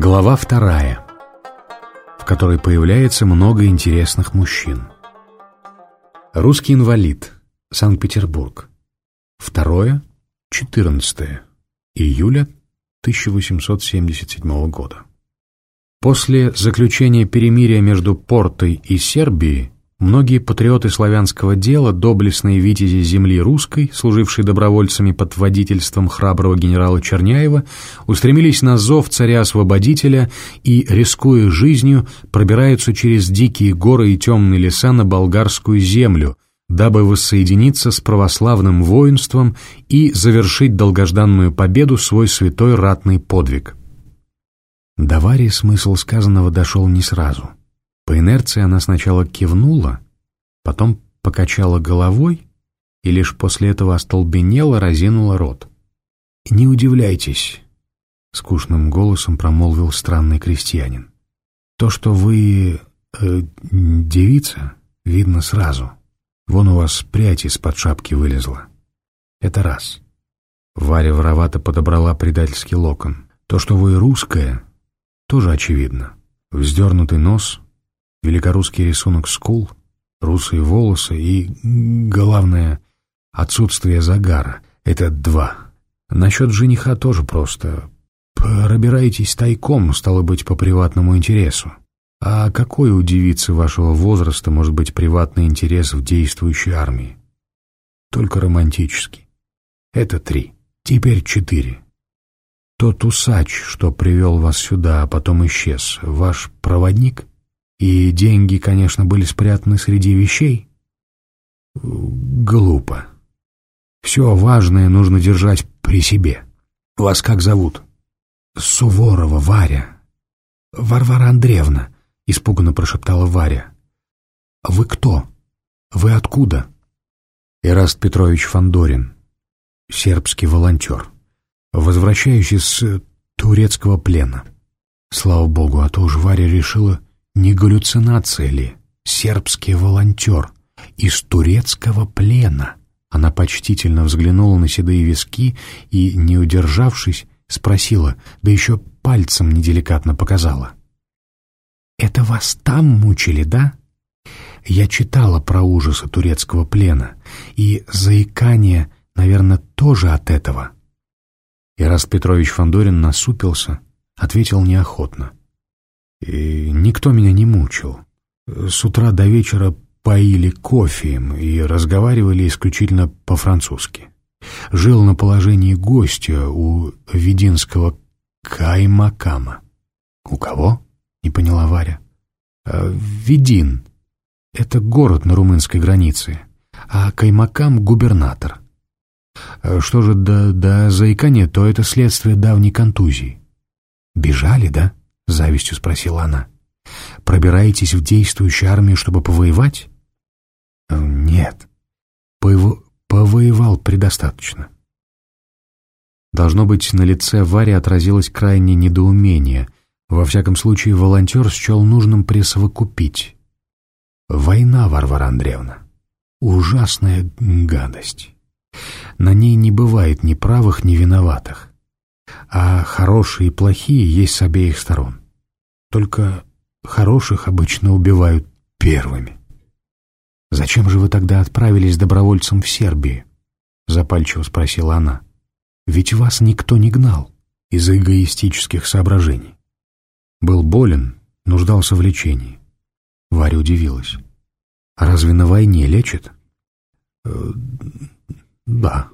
Глава вторая, в которой появляется много интересных мужчин. Русский инвалид. Санкт-Петербург. Второе, 14 июля 1877 года. После заключения перемирия между Портой и Сербией Многие патриоты славянского дела, доблестные витязи земли русской, служившие добровольцами под водительством храброго генерала Черняева, устремились на зов царя-освободителя и, рискуя жизнью, пробираются через дикие горы и темные леса на болгарскую землю, дабы воссоединиться с православным воинством и завершить долгожданную победу свой святой ратный подвиг. До смысл сказанного дошел не сразу — по инерции она сначала кивнула, потом покачала головой и лишь после этого остолбенела, разинула рот. «Не удивляйтесь», — скучным голосом промолвил странный крестьянин. «То, что вы э, девица, видно сразу. Вон у вас прядь из-под шапки вылезла. Это раз». Варя воровато подобрала предательский локон. «То, что вы русская, тоже очевидно. Вздернутый нос, великорусский рисунок скул, русые волосы и, главное, отсутствие загара. Это два. Насчет жениха тоже просто. Пробираетесь тайком, стало быть, по приватному интересу. А какой у девицы вашего возраста может быть приватный интерес в действующей армии? Только романтический. Это три. Теперь четыре. Тот усач, что привел вас сюда, а потом исчез, ваш проводник — и деньги, конечно, были спрятаны среди вещей? Глупо. Все важное нужно держать при себе. Вас как зовут? Суворова Варя. Варвара Андреевна, испуганно прошептала Варя. Вы кто? Вы откуда? Ираст Петрович Фандорин, сербский волонтер, возвращающий с турецкого плена. Слава богу, а то уж Варя решила, не галлюцинация ли? Сербский волонтер из турецкого плена. Она почтительно взглянула на седые виски и, не удержавшись, спросила, да еще пальцем неделикатно показала. «Это вас там мучили, да?» Я читала про ужасы турецкого плена, и заикание, наверное, тоже от этого. Ираст Петрович Фандорин насупился, ответил неохотно. И никто меня не мучил. С утра до вечера поили кофеем и разговаривали исключительно по-французски. Жил на положении гостя у Вединского Каймакама. «У кого?» — не поняла Варя. «А, «Ведин. Это город на румынской границе, а Каймакам — губернатор. А что же до, до заикания, то это следствие давней контузии. Бежали, да?» — завистью спросила она. «Пробираетесь в действующую армию, чтобы повоевать?» э, «Нет. Пово... Повоевал предостаточно». Должно быть, на лице Вари отразилось крайнее недоумение. Во всяком случае, волонтер счел нужным присовокупить. «Война, Варвара Андреевна. Ужасная гадость. На ней не бывает ни правых, ни виноватых а хорошие и плохие есть с обеих сторон. Только хороших обычно убивают первыми. «Зачем же вы тогда отправились добровольцем в Сербию?» — запальчиво спросила она. «Ведь вас никто не гнал из эгоистических соображений. Был болен, нуждался в лечении». Варя удивилась. «А разве на войне лечат?» «Э, «Да.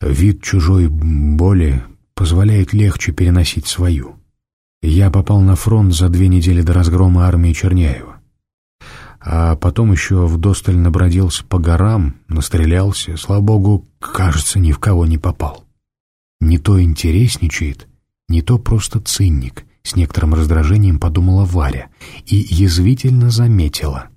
Вид чужой боли позволяет легче переносить свою. Я попал на фронт за две недели до разгрома армии Черняева. А потом еще вдосталь набродился по горам, настрелялся, слава богу, кажется, ни в кого не попал. Не то интересничает, не то просто цинник, с некоторым раздражением подумала Варя и язвительно заметила.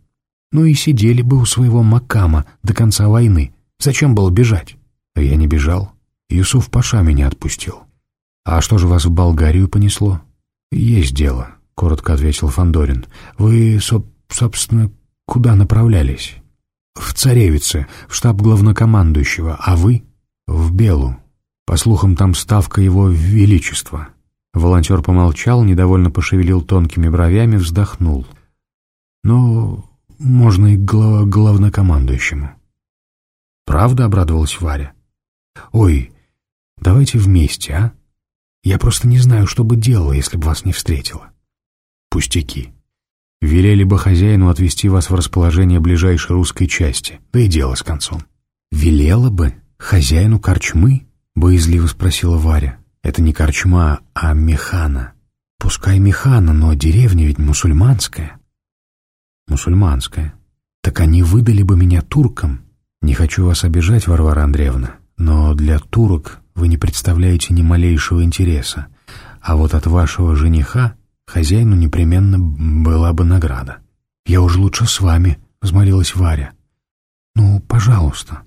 Ну и сидели бы у своего Макама до конца войны. Зачем было бежать? А я не бежал. Юсуф Паша меня отпустил. «А что же вас в Болгарию понесло?» «Есть дело», — коротко ответил Фандорин. «Вы, соб собственно, куда направлялись?» «В Царевице, в штаб главнокомандующего, а вы?» «В Белу. По слухам, там ставка его величества. Волонтер помолчал, недовольно пошевелил тонкими бровями, вздохнул. «Ну, можно и глав главнокомандующему». «Правда?» — обрадовалась Варя. «Ой, давайте вместе, а? Я просто не знаю, что бы делала, если бы вас не встретила». «Пустяки. Велели бы хозяину отвезти вас в расположение ближайшей русской части, да и дело с концом». «Велела бы? Хозяину корчмы?» — боязливо спросила Варя. «Это не корчма, а механа. Пускай механа, но деревня ведь мусульманская». «Мусульманская. Так они выдали бы меня туркам. Не хочу вас обижать, Варвара Андреевна, но для турок вы не представляете ни малейшего интереса. А вот от вашего жениха хозяину непременно была бы награда. Я уже лучше с вами», — взмолилась Варя. «Ну, пожалуйста».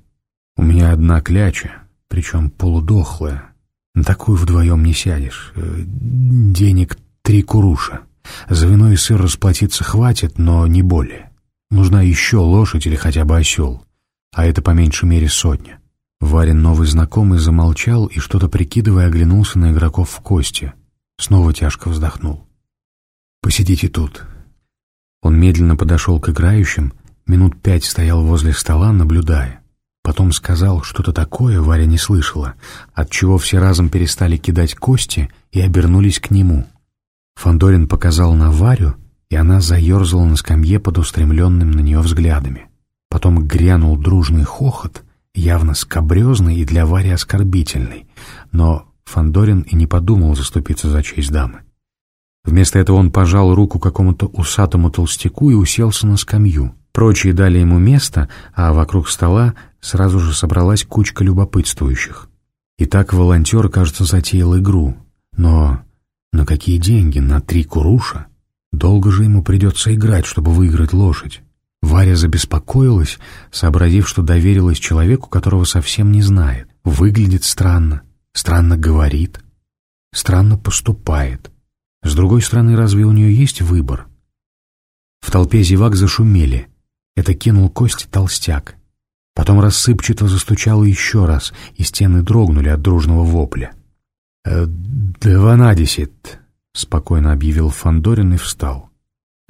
«У меня одна кляча, причем полудохлая. На такую вдвоем не сядешь. Э, денег три куруша. За вино и сыр расплатиться хватит, но не более. Нужна еще лошадь или хотя бы осел. А это по меньшей мере сотня». Варин новый знакомый замолчал и, что-то прикидывая, оглянулся на игроков в кости. Снова тяжко вздохнул. «Посидите тут». Он медленно подошел к играющим, минут пять стоял возле стола, наблюдая. Потом сказал что-то такое, Варя не слышала, отчего все разом перестали кидать кости и обернулись к нему. Фандорин показал на Варю, и она заерзала на скамье под устремленным на нее взглядами. Потом грянул дружный хохот, явно скобрезный и для Вари оскорбительный, но Фандорин и не подумал заступиться за честь дамы. Вместо этого он пожал руку какому-то усатому толстяку и уселся на скамью. Прочие дали ему место, а вокруг стола сразу же собралась кучка любопытствующих. И так волонтер, кажется, затеял игру. Но на какие деньги? На три куруша? Долго же ему придется играть, чтобы выиграть лошадь. Варя забеспокоилась, сообразив, что доверилась человеку, которого совсем не знает. Выглядит странно, странно говорит, странно поступает. С другой стороны, разве у нее есть выбор? В толпе зевак зашумели. Это кинул кости толстяк. Потом рассыпчато застучало еще раз, и стены дрогнули от дружного вопля. «Э, «Дванадесет», — спокойно объявил Фандорин и встал.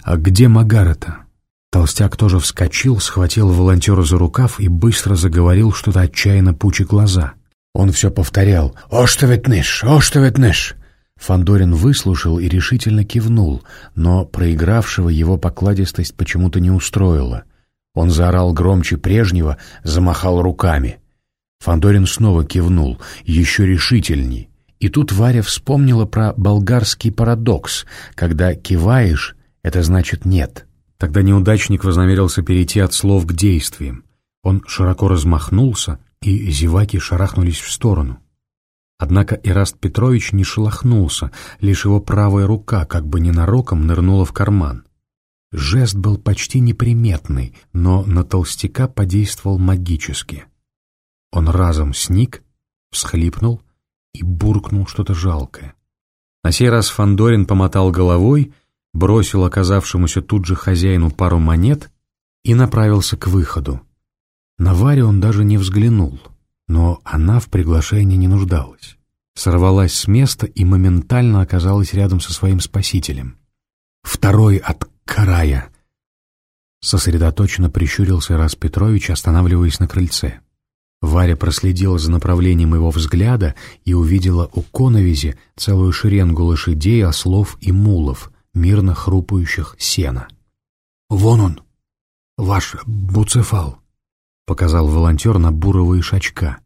«А где Магарета?» Толстяк тоже вскочил, схватил волонтера за рукав и быстро заговорил что-то отчаянно пучи глаза. Он все повторял «Оштовет-ныш! Оштовет-ныш!» Фандорин выслушал и решительно кивнул, но проигравшего его покладистость почему-то не устроила. Он заорал громче прежнего, замахал руками. Фандорин снова кивнул, еще решительней. И тут Варя вспомнила про болгарский парадокс. Когда киваешь, это значит «нет». Тогда неудачник вознамерился перейти от слов к действиям. Он широко размахнулся, и зеваки шарахнулись в сторону. Однако Ираст Петрович не шелохнулся, лишь его правая рука как бы ненароком нырнула в карман. Жест был почти неприметный, но на толстяка подействовал магически. Он разом сник, всхлипнул и буркнул что-то жалкое. На сей раз Фандорин помотал головой, бросил оказавшемуся тут же хозяину пару монет и направился к выходу. На Варе он даже не взглянул, но она в приглашении не нуждалась. Сорвалась с места и моментально оказалась рядом со своим спасителем. Второй от Карая!» Сосредоточенно прищурился Рас Петрович, останавливаясь на крыльце. Варя проследила за направлением его взгляда и увидела у коновизи целую шеренгу лошадей, ослов и мулов, мирно хрупающих сена. «Вон он, ваш буцефал», — показал волонтер на буровые шачка.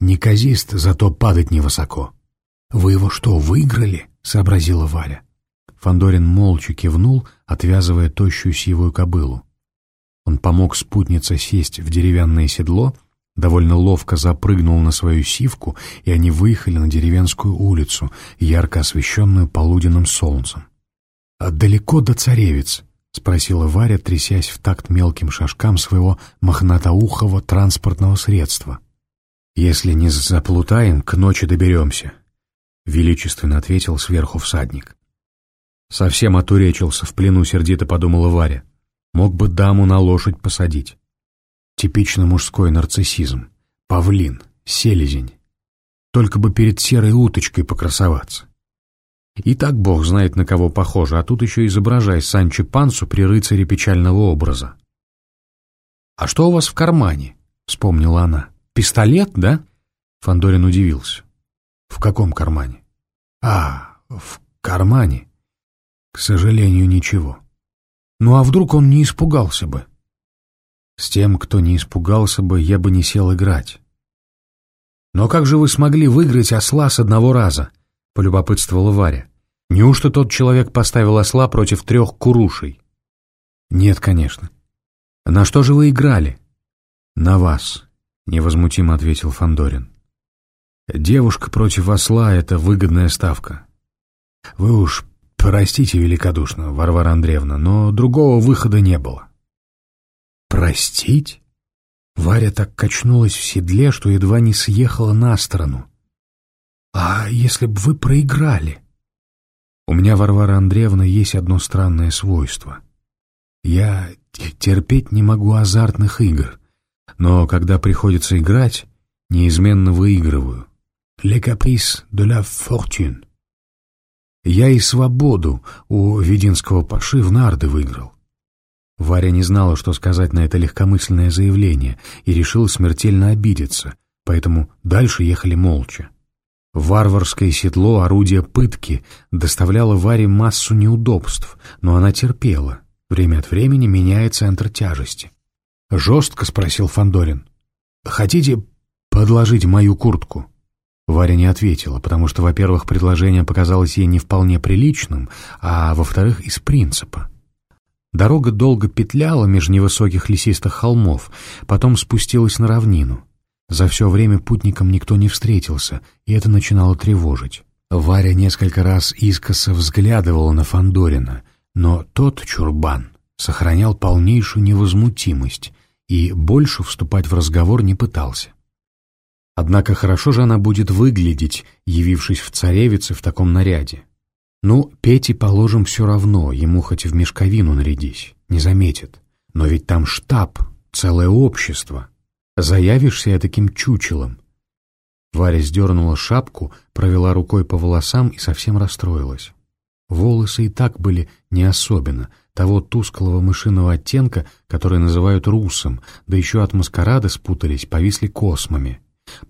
«Неказист, зато падать невысоко». «Вы его что, выиграли?» — сообразила Варя. Фандорин молча кивнул, отвязывая тощую сивую кобылу. Он помог спутнице сесть в деревянное седло, довольно ловко запрыгнул на свою сивку, и они выехали на деревенскую улицу, ярко освещенную полуденным солнцем. «А далеко до царевец?» — спросила Варя, трясясь в такт мелким шажкам своего мохнатоухого транспортного средства. «Если не заплутаем, к ночи доберемся», — величественно ответил сверху всадник. Совсем отуречился, в плену сердито подумала Варя. Мог бы даму на лошадь посадить. Типично мужской нарциссизм. Павлин, селезень. Только бы перед серой уточкой покрасоваться. И так бог знает, на кого похоже, а тут еще изображай Санчо Пансу при рыцаре печального образа. «А что у вас в кармане?» — вспомнила она. «Пистолет, да?» Фандорин удивился. «В каком кармане?» «А, в кармане?» «К сожалению, ничего». «Ну а вдруг он не испугался бы?» «С тем, кто не испугался бы, я бы не сел играть». «Но как же вы смогли выиграть осла с одного раза?» — полюбопытствовала Варя. «Неужто тот человек поставил осла против трех курушей?» «Нет, конечно. На что же вы играли?» «На вас», — невозмутимо ответил Фандорин. «Девушка против осла — это выгодная ставка. Вы уж простите великодушно, Варвара Андреевна, но другого выхода не было». «Простить?» Варя так качнулась в седле, что едва не съехала на сторону. «А если бы вы проиграли?» «У меня, Варвара Андреевна, есть одно странное свойство. Я терпеть не могу азартных игр, но когда приходится играть, неизменно выигрываю. Le caprice de la fortune. Я и свободу у Вединского паши в нарды выиграл. Варя не знала, что сказать на это легкомысленное заявление, и решила смертельно обидеться, поэтому дальше ехали молча. Варварское седло, орудие пытки, доставляло Варе массу неудобств, но она терпела, время от времени меняя центр тяжести. Жестко спросил Фандорин. «Хотите подложить мою куртку?» Варя не ответила, потому что, во-первых, предложение показалось ей не вполне приличным, а во-вторых, из принципа. Дорога долго петляла меж невысоких лесистых холмов, потом спустилась на равнину. За все время путникам никто не встретился, и это начинало тревожить. Варя несколько раз искоса взглядывала на Фандорина, но тот чурбан сохранял полнейшую невозмутимость и больше вступать в разговор не пытался. Однако хорошо же она будет выглядеть, явившись в царевице в таком наряде. Ну, Пете, положим, все равно, ему хоть в мешковину нарядись, не заметит. Но ведь там штаб, целое общество. Заявишься я таким чучелом. Варя сдернула шапку, провела рукой по волосам и совсем расстроилась. Волосы и так были не особенно, того тусклого мышиного оттенка, который называют русом, да еще от маскарада спутались, повисли космами.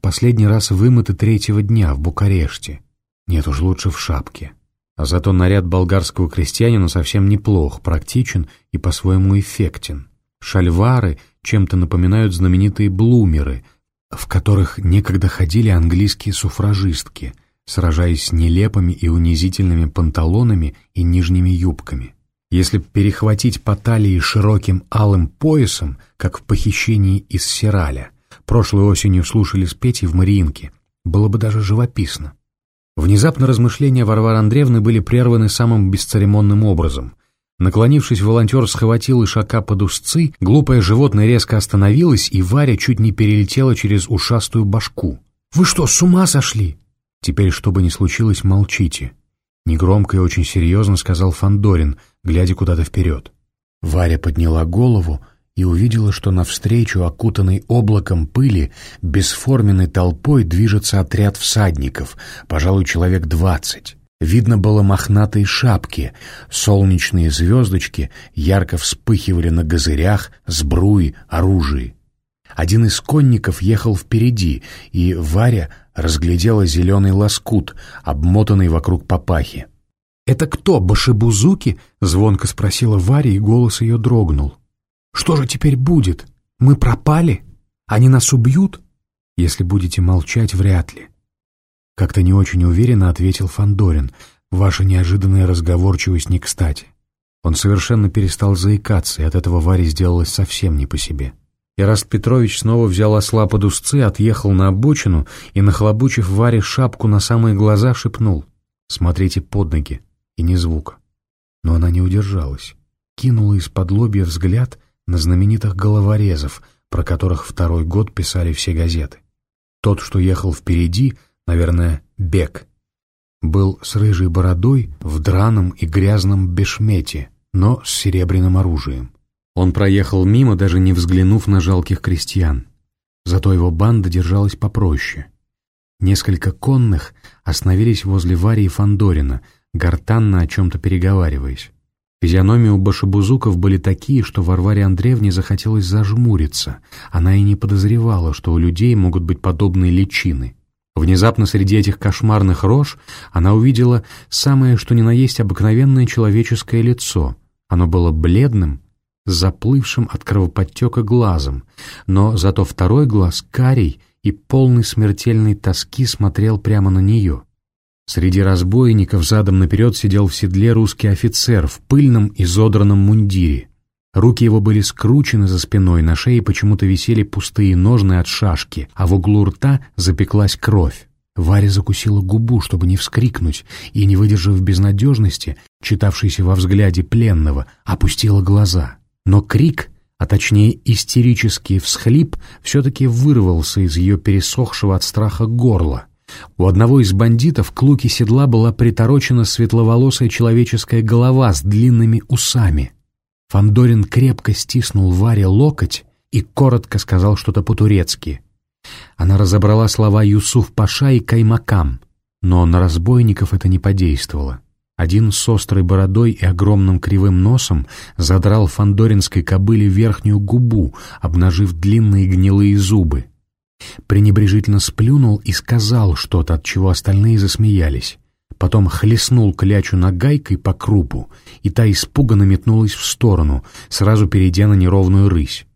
Последний раз вымыты третьего дня в Букареште. Нет уж, лучше в шапке. А зато наряд болгарского крестьянина совсем неплох, практичен и по-своему эффектен. Шальвары чем-то напоминают знаменитые блумеры, в которых некогда ходили английские суфражистки, сражаясь с нелепыми и унизительными панталонами и нижними юбками. Если перехватить по талии широким алым поясом, как в похищении из Сираля, прошлой осенью слушали с Петей в Мариинке, было бы даже живописно. Внезапно размышления Варвары Андреевны были прерваны самым бесцеремонным образом. Наклонившись, волонтер схватил ишака под узцы, глупое животное резко остановилось, и Варя чуть не перелетела через ушастую башку. «Вы что, с ума сошли?» «Теперь, что бы ни случилось, молчите», — негромко и очень серьезно сказал Фандорин, глядя куда-то вперед. Варя подняла голову, — и увидела, что навстречу, окутанный облаком пыли, бесформенной толпой движется отряд всадников, пожалуй, человек двадцать. Видно было мохнатые шапки, солнечные звездочки ярко вспыхивали на газырях, сбруи, оружии. Один из конников ехал впереди, и Варя разглядела зеленый лоскут, обмотанный вокруг папахи. «Это кто, Башибузуки?» — звонко спросила Варя, и голос ее дрогнул. Что же теперь будет? Мы пропали? Они нас убьют? Если будете молчать, вряд ли. Как-то не очень уверенно ответил Фандорин. Ваша неожиданная разговорчивость не кстати. Он совершенно перестал заикаться, и от этого Варе сделалось совсем не по себе. Ираст Петрович снова взял осла под узцы, отъехал на обочину и, нахлобучив Варе шапку на самые глаза, шепнул «Смотрите под ноги» и ни звука. Но она не удержалась, кинула из-под лобья взгляд на знаменитых головорезов, про которых второй год писали все газеты. Тот, что ехал впереди, наверное, Бек, был с рыжей бородой в драном и грязном бешмете, но с серебряным оружием. Он проехал мимо, даже не взглянув на жалких крестьян. Зато его банда держалась попроще. Несколько конных остановились возле Варии Фандорина, гортанно о чем-то переговариваясь. Физиономии у башебузуков были такие, что Варваре Андреевне захотелось зажмуриться. Она и не подозревала, что у людей могут быть подобные личины. Внезапно среди этих кошмарных рож она увидела самое что ни на есть обыкновенное человеческое лицо. Оно было бледным, заплывшим от кровоподтека глазом, но зато второй глаз, карий и полный смертельной тоски, смотрел прямо на нее. Среди разбойников задом наперед сидел в седле русский офицер в пыльном изодранном мундире. Руки его были скручены за спиной, на шее почему-то висели пустые ножны от шашки, а в углу рта запеклась кровь. Варя закусила губу, чтобы не вскрикнуть, и, не выдержав безнадежности, читавшейся во взгляде пленного, опустила глаза. Но крик, а точнее истерический всхлип, все-таки вырвался из ее пересохшего от страха горла. У одного из бандитов к луке седла была приторочена светловолосая человеческая голова с длинными усами. Фандорин крепко стиснул Варе локоть и коротко сказал что-то по-турецки. Она разобрала слова Юсуф Паша и Каймакам, но на разбойников это не подействовало. Один с острой бородой и огромным кривым носом задрал фандоринской кобыле верхнюю губу, обнажив длинные гнилые зубы пренебрежительно сплюнул и сказал что-то, от чего остальные засмеялись. Потом хлестнул клячу нагайкой по крупу, и та испуганно метнулась в сторону, сразу перейдя на неровную рысь.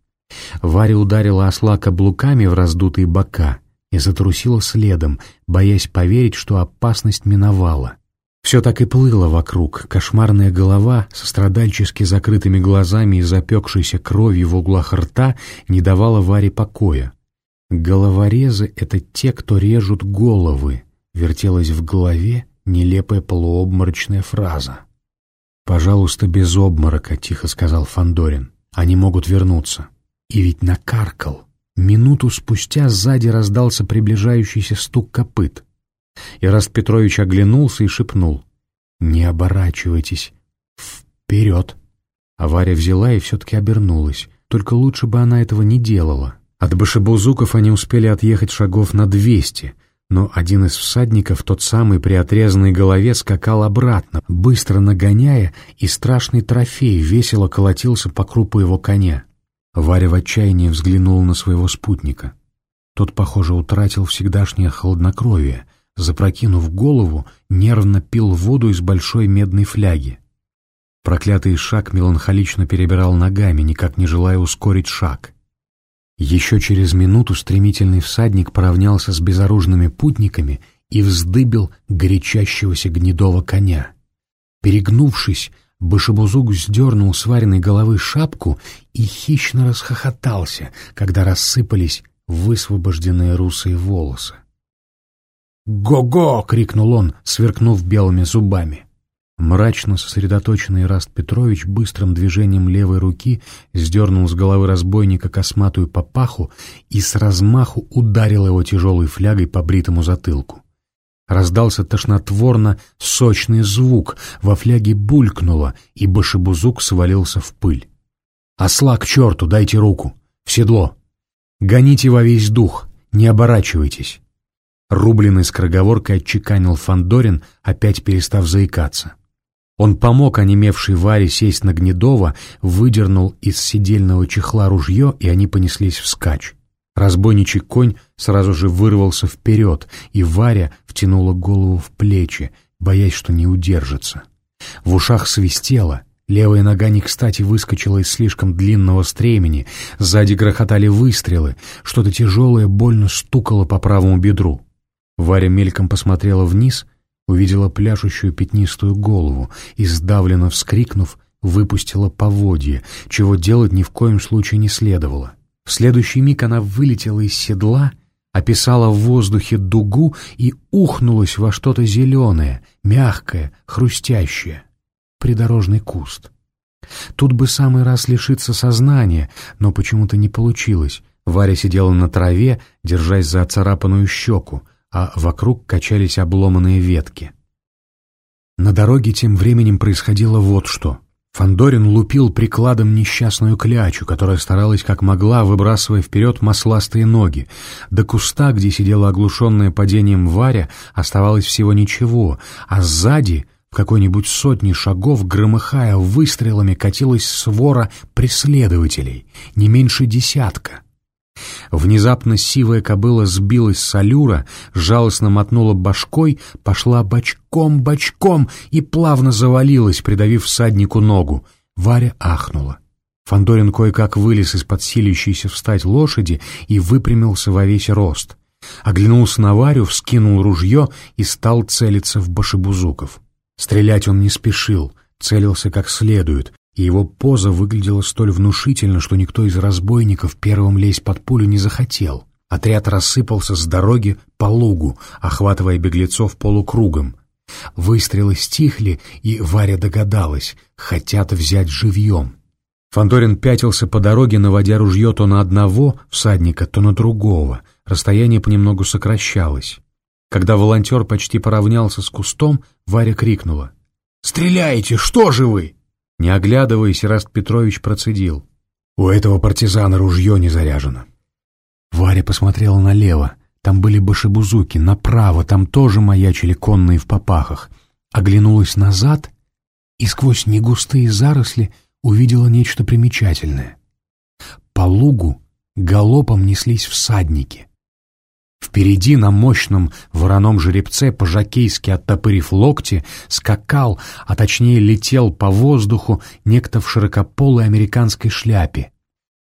Варя ударила осла каблуками в раздутые бока и затрусила следом, боясь поверить, что опасность миновала. Все так и плыло вокруг, кошмарная голова со страдальчески закрытыми глазами и запекшейся кровью в углах рта не давала Варе покоя. «Головорезы — это те, кто режут головы», — вертелась в голове нелепая полуобморочная фраза. «Пожалуйста, без обморока», — тихо сказал Фандорин. «Они могут вернуться». И ведь накаркал. Минуту спустя сзади раздался приближающийся стук копыт. Ираст Петрович оглянулся и шепнул. «Не оборачивайтесь. Вперед!» А Варя взяла и все-таки обернулась. Только лучше бы она этого не делала. От башебузуков они успели отъехать шагов на двести, но один из всадников, тот самый при отрезанной голове, скакал обратно, быстро нагоняя, и страшный трофей весело колотился по крупу его коня. Варя в отчаянии взглянула на своего спутника. Тот, похоже, утратил всегдашнее хладнокровие, запрокинув голову, нервно пил воду из большой медной фляги. Проклятый шаг меланхолично перебирал ногами, никак не желая ускорить шаг — еще через минуту стремительный всадник поравнялся с безоружными путниками и вздыбил горячащегося гнедого коня. Перегнувшись, Башебузук сдернул с вареной головы шапку и хищно расхохотался, когда рассыпались высвобожденные русые волосы. «Го-го!» — крикнул он, сверкнув белыми зубами. Мрачно сосредоточенный Раст Петрович быстрым движением левой руки сдернул с головы разбойника косматую папаху и с размаху ударил его тяжелой флягой по бритому затылку. Раздался тошнотворно сочный звук, во фляге булькнуло, и башебузук свалился в пыль. «Осла к черту, дайте руку! В седло! Гоните во весь дух, не оборачивайтесь!» Рубленый скороговоркой отчеканил Фандорин, опять перестав заикаться. Он помог онемевшей Варе сесть на Гнедова, выдернул из сидельного чехла ружье, и они понеслись вскачь. Разбойничий конь сразу же вырвался вперед, и Варя втянула голову в плечи, боясь, что не удержится. В ушах свистело, левая нога не кстати выскочила из слишком длинного стремени, сзади грохотали выстрелы, что-то тяжелое больно стукало по правому бедру. Варя мельком посмотрела вниз — увидела пляшущую пятнистую голову и, сдавленно вскрикнув, выпустила поводье, чего делать ни в коем случае не следовало. В следующий миг она вылетела из седла, описала в воздухе дугу и ухнулась во что-то зеленое, мягкое, хрустящее. Придорожный куст. Тут бы самый раз лишиться сознания, но почему-то не получилось. Варя сидела на траве, держась за оцарапанную щеку, а вокруг качались обломанные ветки. На дороге тем временем происходило вот что. Фандорин лупил прикладом несчастную клячу, которая старалась как могла, выбрасывая вперед масластые ноги. До куста, где сидела оглушенная падением Варя, оставалось всего ничего, а сзади в какой-нибудь сотни шагов, громыхая выстрелами, катилась свора преследователей, не меньше десятка. Внезапно сивая кобыла сбилась с аллюра, жалостно мотнула башкой, пошла бочком-бочком и плавно завалилась, придавив всаднику ногу. Варя ахнула. Фандорин кое-как вылез из-под силищейся встать лошади и выпрямился во весь рост. Оглянулся на Варю, вскинул ружье и стал целиться в башебузуков. Стрелять он не спешил, целился как следует, и его поза выглядела столь внушительно, что никто из разбойников первым лезть под пулю не захотел. Отряд рассыпался с дороги по лугу, охватывая беглецов полукругом. Выстрелы стихли, и Варя догадалась — хотят взять живьем. Фандорин пятился по дороге, наводя ружье то на одного всадника, то на другого. Расстояние понемногу сокращалось. Когда волонтер почти поравнялся с кустом, Варя крикнула. «Стреляйте! Что же вы?» Не оглядываясь, Раст Петрович процедил. «У этого партизана ружье не заряжено». Варя посмотрела налево. Там были башебузуки, направо, там тоже маячили конные в попахах. Оглянулась назад и сквозь негустые заросли увидела нечто примечательное. По лугу галопом неслись всадники. Впереди на мощном вороном жеребце, по-жакейски оттопырив локти, скакал, а точнее летел по воздуху некто в широкополой американской шляпе.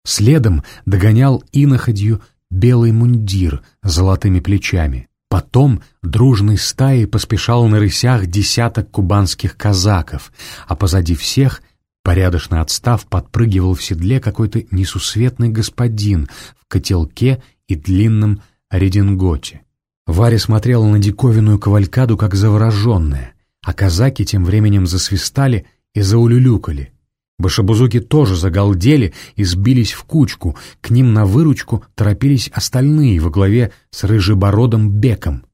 Следом догонял иноходью белый мундир с золотыми плечами. Потом дружной стаей поспешал на рысях десяток кубанских казаков, а позади всех, порядочно отстав, подпрыгивал в седле какой-то несусветный господин в котелке и длинном рединготе. Варя смотрела на диковинную кавалькаду, как завороженная, а казаки тем временем засвистали и заулюлюкали. Башабузуки тоже загалдели и сбились в кучку, к ним на выручку торопились остальные во главе с рыжебородым Беком.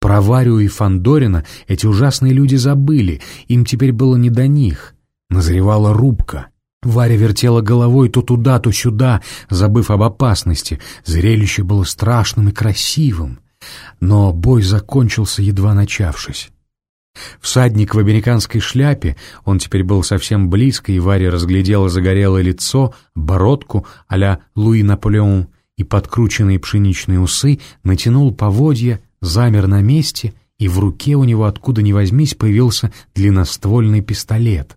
Про Варю и Фандорина эти ужасные люди забыли, им теперь было не до них. Назревала рубка. Варя вертела головой то туда, то сюда, забыв об опасности. Зрелище было страшным и красивым. Но бой закончился, едва начавшись. Всадник в американской шляпе, он теперь был совсем близко, и Варя разглядела загорелое лицо, бородку а-ля Луи Наполеон и подкрученные пшеничные усы, натянул поводья, замер на месте, и в руке у него откуда ни возьмись появился длинноствольный пистолет.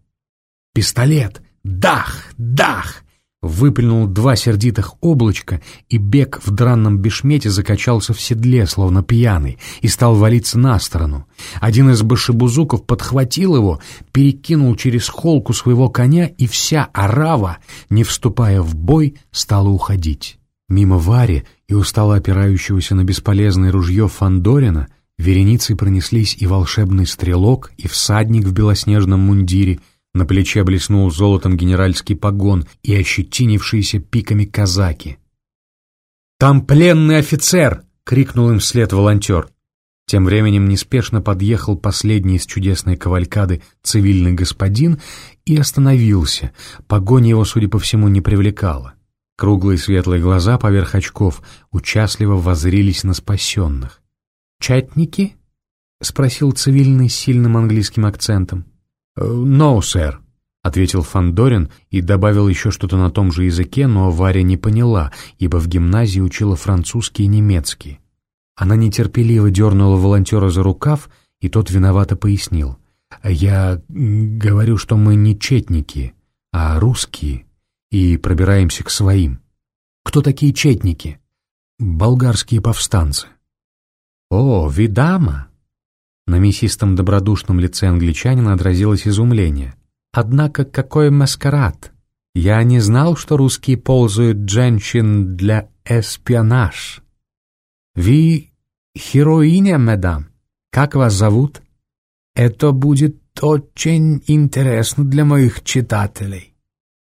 Пистолет! Дах! Дах! Выплюнул два сердитых облачка, и бег в дранном бешмете закачался в седле, словно пьяный, и стал валиться на сторону. Один из башебузуков подхватил его, перекинул через холку своего коня, и вся орава, не вступая в бой, стала уходить. Мимо Вари и устало опирающегося на бесполезное ружье Фандорина вереницей пронеслись и волшебный стрелок, и всадник в белоснежном мундире — на плече блеснул золотом генеральский погон и ощетинившиеся пиками казаки. «Там пленный офицер!» — крикнул им вслед волонтер. Тем временем неспешно подъехал последний из чудесной кавалькады цивильный господин и остановился. Погоня его, судя по всему, не привлекала. Круглые светлые глаза поверх очков участливо воззрились на спасенных. «Чатники?» — спросил цивильный с сильным английским акцентом. «No, сэр», — ответил Фандорин и добавил еще что-то на том же языке, но Варя не поняла, ибо в гимназии учила французский и немецкий. Она нетерпеливо дернула волонтера за рукав, и тот виновато пояснил. «Я говорю, что мы не четники, а русские, и пробираемся к своим». «Кто такие четники?» «Болгарские повстанцы». «О, видама!» На мясистом добродушном лице англичанина отразилось изумление. «Однако какой маскарад! Я не знал, что русские ползают женщин для эспионаж. Вы героиня, мадам. Как вас зовут? Это будет очень интересно для моих читателей».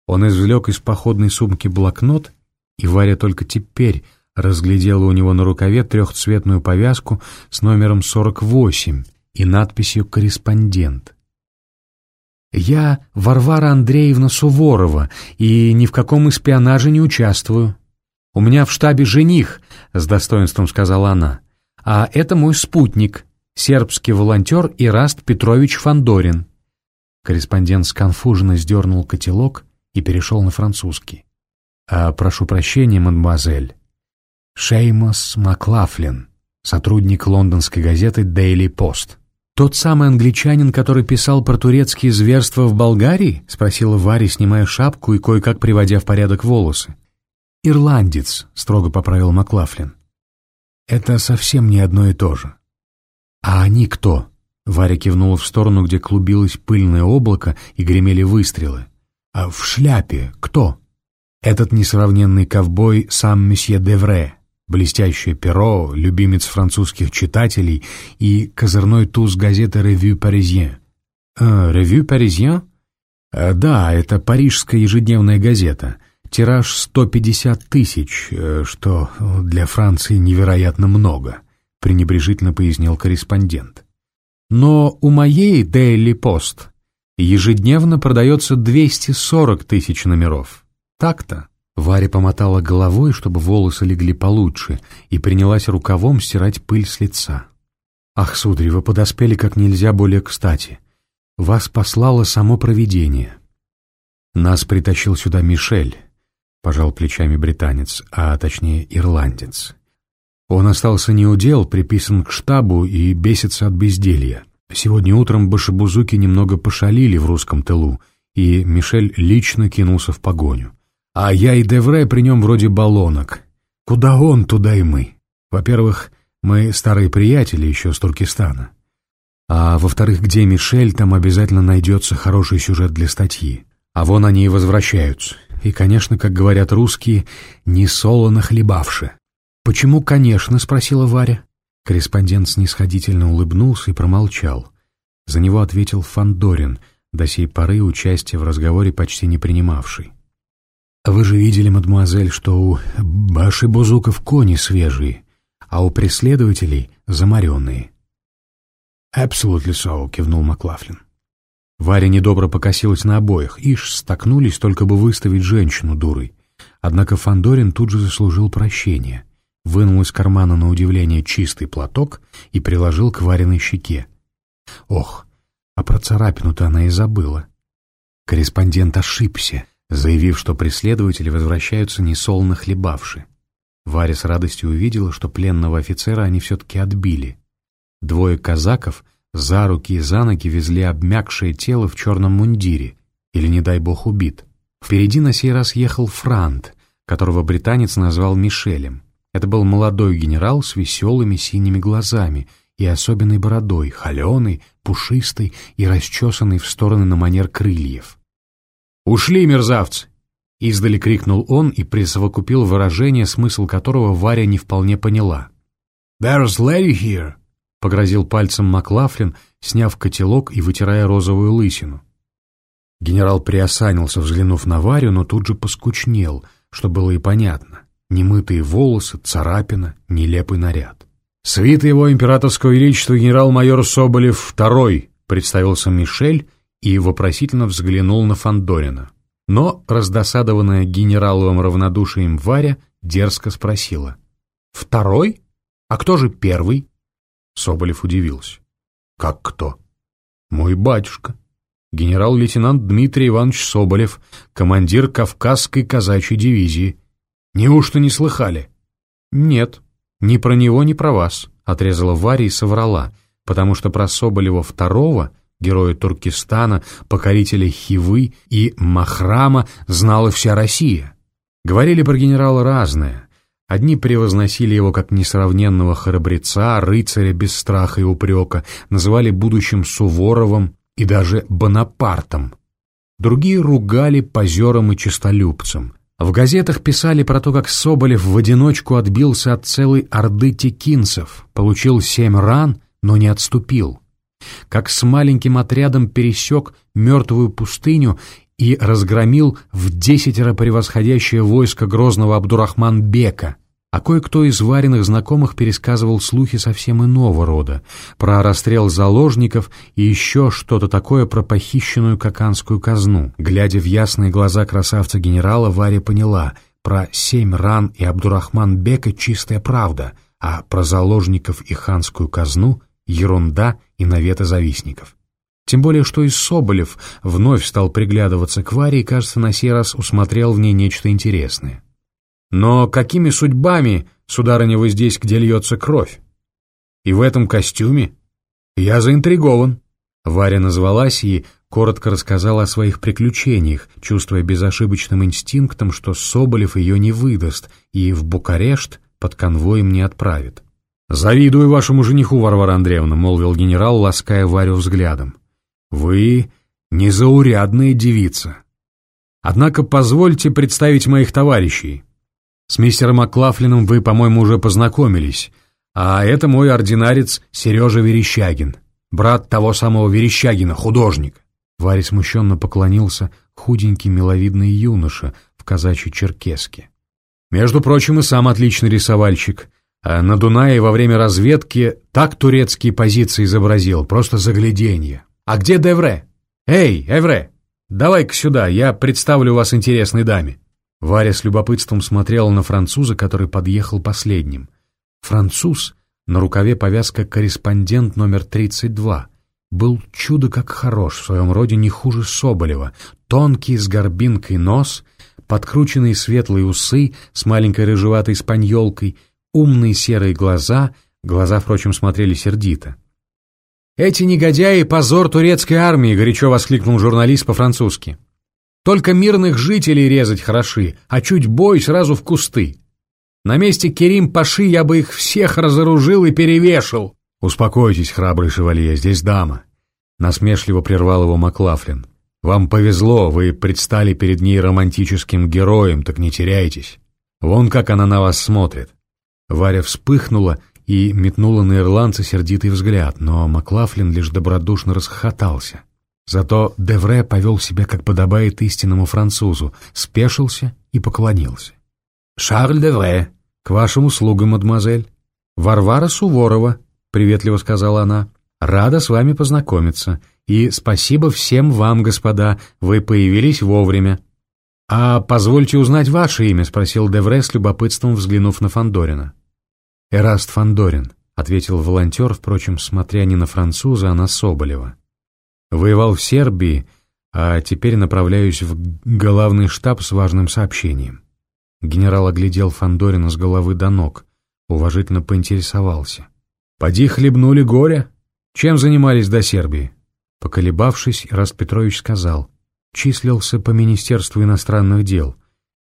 Он извлек из походной сумки блокнот, и Варя только теперь разглядела у него на рукаве трехцветную повязку с номером 48 и надписью «Корреспондент». «Я Варвара Андреевна Суворова и ни в каком эспионаже не участвую. У меня в штабе жених», — с достоинством сказала она, — «а это мой спутник, сербский волонтер Ираст Петрович Фандорин. Корреспондент сконфуженно сдернул котелок и перешел на французский. «А, «Прошу прощения, мадемуазель. Шеймос Маклафлин, сотрудник лондонской газеты «Дейли Пост». «Тот самый англичанин, который писал про турецкие зверства в Болгарии?» — спросила Варя, снимая шапку и кое-как приводя в порядок волосы. «Ирландец», — строго поправил Маклафлин. «Это совсем не одно и то же». «А они кто?» — Варя кивнула в сторону, где клубилось пыльное облако и гремели выстрелы. «А в шляпе кто?» «Этот несравненный ковбой сам месье Девре, блестящее перо, любимец французских читателей и козырной туз газеты «Ревю Паризьен». «Э, «Ревю Паризьен?» э, «Да, это парижская ежедневная газета». Тираж 150 тысяч, э, что для Франции невероятно много, пренебрежительно пояснил корреспондент. Но у моей Daily Post ежедневно продается 240 тысяч номеров. Так-то. Варя помотала головой, чтобы волосы легли получше, и принялась рукавом стирать пыль с лица. «Ах, сударь, вы подоспели как нельзя более кстати. Вас послало само провидение. Нас притащил сюда Мишель, — пожал плечами британец, а точнее ирландец. Он остался неудел, приписан к штабу и бесится от безделья. Сегодня утром башебузуки немного пошалили в русском тылу, и Мишель лично кинулся в погоню. А я и Девре при нем вроде баллонок. Куда он, туда и мы. Во-первых, мы старые приятели еще с Туркестана. А во-вторых, где Мишель, там обязательно найдется хороший сюжет для статьи. А вон они и возвращаются и, конечно, как говорят русские, не солоно хлебавши. «Почему «конечно»?» — спросила Варя. Корреспондент снисходительно улыбнулся и промолчал. За него ответил Фандорин, до сей поры участия в разговоре почти не принимавший. «Вы же видели, мадемуазель, что у Баши Бузуков кони свежие, а у преследователей замаренные». «Absolutely so», — кивнул Маклафлин. Варя недобро покосилась на обоих. Ишь, столкнулись, только бы выставить женщину дурой. Однако Фандорин тут же заслужил прощения. Вынул из кармана на удивление чистый платок и приложил к Вариной щеке. Ох, а про царапину-то она и забыла. Корреспондент ошибся, заявив, что преследователи возвращаются несолоно хлебавши. Варя с радостью увидела, что пленного офицера они все-таки отбили. Двое казаков — за руки и за ноги везли обмякшее тело в черном мундире, или, не дай бог, убит. Впереди на сей раз ехал Франт, которого британец назвал Мишелем. Это был молодой генерал с веселыми синими глазами и особенной бородой, холеный, пушистый и расчесанный в стороны на манер крыльев. «Ушли, мерзавцы!» Издали крикнул он и присовокупил выражение, смысл которого Варя не вполне поняла. «There's lady here!» — погрозил пальцем Маклафлин, сняв котелок и вытирая розовую лысину. Генерал приосанился, взглянув на Варю, но тут же поскучнел, что было и понятно. Немытые волосы, царапина, нелепый наряд. «Свита его императорского величества генерал-майор Соболев II», — представился Мишель и вопросительно взглянул на Фандорина. Но, раздосадованная генераловым равнодушием Варя, дерзко спросила. «Второй? А кто же первый?» Соболев удивился. «Как кто?» «Мой батюшка, генерал-лейтенант Дмитрий Иванович Соболев, командир Кавказской казачьей дивизии. Неужто не слыхали?» «Нет, ни про него, ни про вас», — отрезала Варя и соврала, потому что про Соболева второго, героя Туркестана, покорителя Хивы и Махрама, знала вся Россия. Говорили про генерала разное — Одни превозносили его как несравненного храбреца, рыцаря без страха и упрека, называли будущим Суворовым и даже Бонапартом. Другие ругали позером и честолюбцем. В газетах писали про то, как Соболев в одиночку отбился от целой орды текинцев, получил семь ран, но не отступил. Как с маленьким отрядом пересек мертвую пустыню и разгромил в десятеро превосходящее войско грозного Абдурахман-бека, а кое-кто из вареных знакомых пересказывал слухи совсем иного рода, про расстрел заложников и еще что-то такое про похищенную каканскую казну. Глядя в ясные глаза красавца-генерала, Варя поняла, про семь ран и Абдурахман Бека чистая правда, а про заложников и ханскую казну ерунда и навета завистников. Тем более, что и Соболев вновь стал приглядываться к Варе и, кажется, на сей раз усмотрел в ней нечто интересное. «Но какими судьбами, сударыня, вы здесь, где льется кровь? И в этом костюме? Я заинтригован». Варя назвалась и коротко рассказала о своих приключениях, чувствуя безошибочным инстинктом, что Соболев ее не выдаст и в Букарешт под конвоем не отправит. «Завидую вашему жениху, Варвара Андреевна», — молвил генерал, лаская Варю взглядом. «Вы незаурядная девица. Однако позвольте представить моих товарищей. С мистером Маклафлином вы, по-моему, уже познакомились, а это мой ординарец Сережа Верещагин, брат того самого Верещагина, художник». Варя смущенно поклонился худенький миловидный юноша в казачьей черкеске. «Между прочим, и сам отличный рисовальщик. А на Дунае во время разведки так турецкие позиции изобразил, просто загляденье. А где Девре? Эй, Эвре, давай-ка сюда, я представлю вас интересной даме». Варя с любопытством смотрела на француза, который подъехал последним. Француз, на рукаве повязка «Корреспондент номер 32», был чудо как хорош, в своем роде не хуже Соболева. Тонкий, с горбинкой нос, подкрученные светлые усы с маленькой рыжеватой спаньолкой, умные серые глаза, глаза, впрочем, смотрели сердито. «Эти негодяи — позор турецкой армии!» — горячо воскликнул журналист по-французски. «Только мирных жителей резать хороши, а чуть бой сразу в кусты. На месте Керим Паши я бы их всех разоружил и перевешал!» «Успокойтесь, храбрый шевалье, здесь дама», — насмешливо прервал его Маклафлин. «Вам повезло, вы предстали перед ней романтическим героем, так не теряйтесь. Вон как она на вас смотрит». Варя вспыхнула и метнула на ирландца сердитый взгляд, но Маклафлин лишь добродушно расхохотался. Зато Девре повел себя, как подобает истинному французу, спешился и поклонился. «Шарль Девре, к вашим услугам, мадемуазель. Варвара Суворова, — приветливо сказала она. «Рада с вами познакомиться. И спасибо всем вам, господа, вы появились вовремя». «А позвольте узнать ваше имя?» — спросил Девре с любопытством, взглянув на Фандорина. «Эраст Фандорин», — ответил волонтер, впрочем, смотря не на француза, а на Соболева. «Воевал в Сербии, а теперь направляюсь в главный штаб с важным сообщением». Генерал оглядел Фандорина с головы до ног, уважительно поинтересовался. «Поди хлебнули горе. Чем занимались до Сербии?» Поколебавшись, Раст Петрович сказал. Числился по Министерству иностранных дел.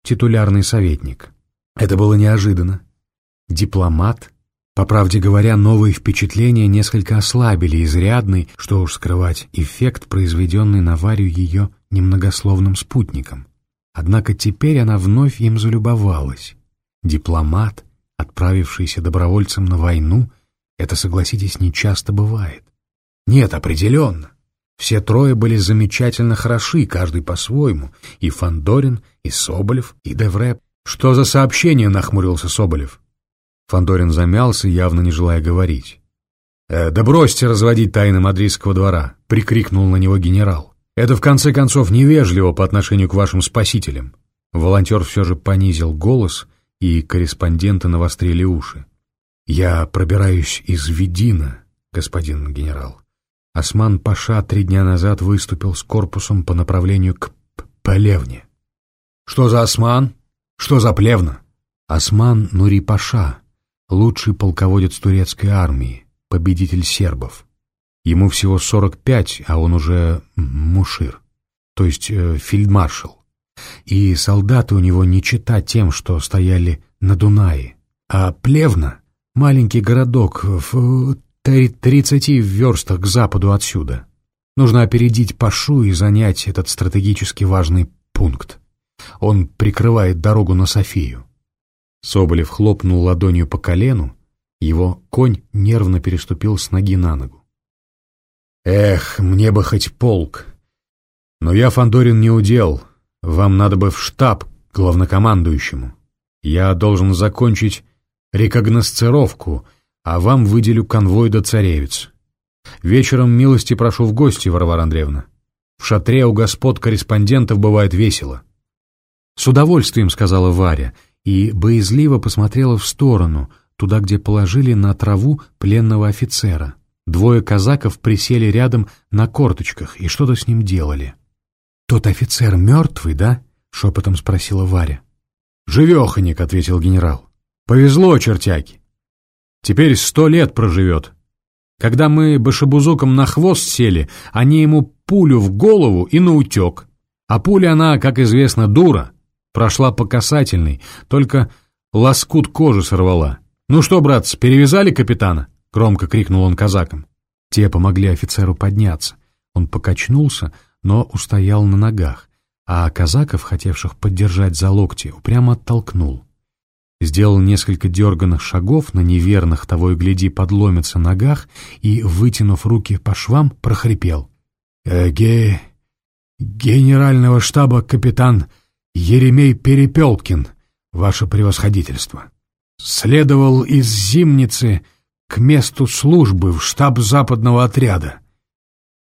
Титулярный советник. Это было неожиданно. Дипломат. По правде говоря, новые впечатления несколько ослабили изрядный, что уж скрывать, эффект, произведенный на Варю ее немногословным спутником. Однако теперь она вновь им залюбовалась. Дипломат, отправившийся добровольцем на войну, это, согласитесь, не часто бывает. Нет, определенно. Все трое были замечательно хороши, каждый по-своему. И Фандорин, и Соболев, и Девре. «Что за сообщение?» — нахмурился Соболев. Фандорин замялся, явно не желая говорить. «Э, «Да бросьте разводить тайны мадридского двора!» — прикрикнул на него генерал. «Это, в конце концов, невежливо по отношению к вашим спасителям!» Волонтер все же понизил голос, и корреспонденты навострили уши. «Я пробираюсь из Ведина, господин генерал. Осман Паша три дня назад выступил с корпусом по направлению к Плевне». «Что за Осман? Что за Плевна?» «Осман Нури Паша, лучший полководец турецкой армии, победитель сербов. Ему всего сорок пять, а он уже мушир, то есть э, фельдмаршал. И солдаты у него не чита тем, что стояли на Дунае. А Плевна Маленький городок в тридцати верстах к западу отсюда. Нужно опередить Пашу и занять этот стратегически важный пункт. Он прикрывает дорогу на Софию. Соболев хлопнул ладонью по колену, его конь нервно переступил с ноги на ногу. «Эх, мне бы хоть полк! Но я, Фандорин не удел. Вам надо бы в штаб главнокомандующему. Я должен закончить рекогносцировку, а вам выделю конвой до царевец. Вечером милости прошу в гости, Варвара Андреевна. В шатре у господ корреспондентов бывает весело. С удовольствием, сказала Варя, и боязливо посмотрела в сторону, туда, где положили на траву пленного офицера. Двое казаков присели рядом на корточках и что-то с ним делали. «Тот офицер мертвый, да?» — шепотом спросила Варя. «Живеханик», — ответил генерал. «Повезло чертяки. Теперь сто лет проживет. Когда мы башебузуком на хвост сели, они ему пулю в голову и наутек. А пуля она, как известно, дура. Прошла по касательной, только лоскут кожи сорвала. «Ну что, братцы, перевязали капитана?» — громко крикнул он казакам. Те помогли офицеру подняться. Он покачнулся, но устоял на ногах, а казаков, хотевших поддержать за локти, упрямо оттолкнул. Сделал несколько дерганных шагов на неверных, того и гляди, подломится ногах и, вытянув руки по швам, прохрипел. «Э, «Ге... генерального штаба капитан Еремей Перепелкин, ваше превосходительство. Следовал из Зимницы к месту службы в штаб западного отряда.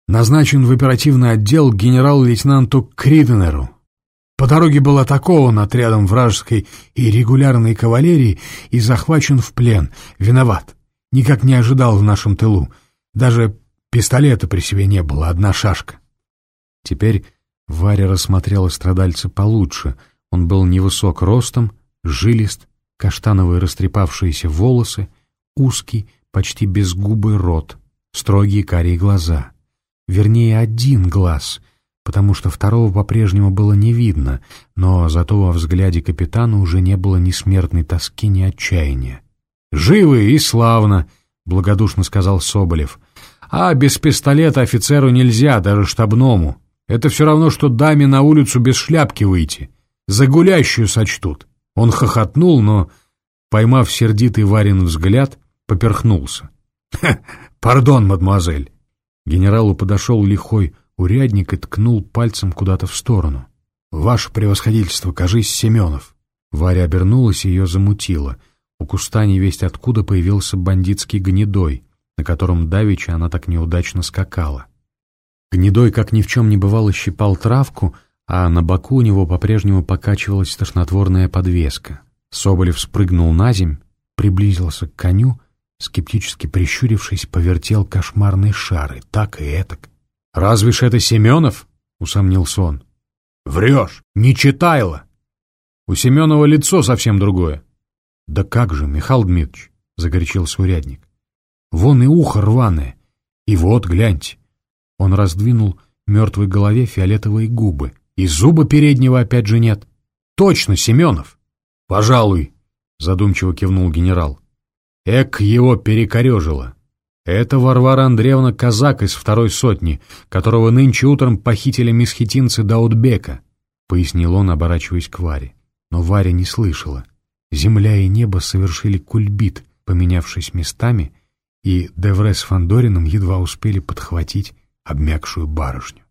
Назначен в оперативный отдел генерал-лейтенанту Криденеру. По дороге был атакован отрядом вражеской и регулярной кавалерии и захвачен в плен. Виноват. Никак не ожидал в нашем тылу. Даже пистолета при себе не было, одна шашка. Теперь Варя рассмотрела страдальца получше. Он был невысок ростом, жилист, каштановые растрепавшиеся волосы, узкий, почти безгубый рот, строгие карие глаза. Вернее, один глаз, потому что второго по-прежнему было не видно, но зато во взгляде капитана уже не было ни смертной тоски, ни отчаяния. «Живы и славно!» — благодушно сказал Соболев. «А без пистолета офицеру нельзя, даже штабному. Это все равно, что даме на улицу без шляпки выйти. За гулящую сочтут». Он хохотнул, но, поймав сердитый Варин взгляд, поперхнулся. «Пардон, мадемуазель!» Генералу подошел лихой урядник и ткнул пальцем куда-то в сторону. «Ваше превосходительство, кажись, Семенов!» Варя обернулась и ее замутила. У куста невесть откуда появился бандитский гнедой, на котором давеча она так неудачно скакала. Гнедой, как ни в чем не бывало, щипал травку, а на боку у него по-прежнему покачивалась тошнотворная подвеска. Соболев спрыгнул на земь, приблизился к коню, скептически прищурившись, повертел кошмарные шары, так и этак. «Разве ж это Семенов?» — усомнился он. «Врешь! Не читайло! У Семенова лицо совсем другое». «Да как же, Михаил Дмитриевич!» — загорячился урядник. «Вон и ухо рваное. И вот, гляньте». Он раздвинул мертвой голове фиолетовые губы. И зуба переднего опять же нет. «Точно, Семенов!» «Пожалуй», — задумчиво кивнул генерал. «Эк его перекорежило. Это Варвара Андреевна казак из второй сотни, которого нынче утром похитили месхетинцы Даутбека», — пояснил он, оборачиваясь к Варе. Но Варя не слышала. Земля и небо совершили кульбит, поменявшись местами, и Девре с Фандорином едва успели подхватить обмякшую барышню.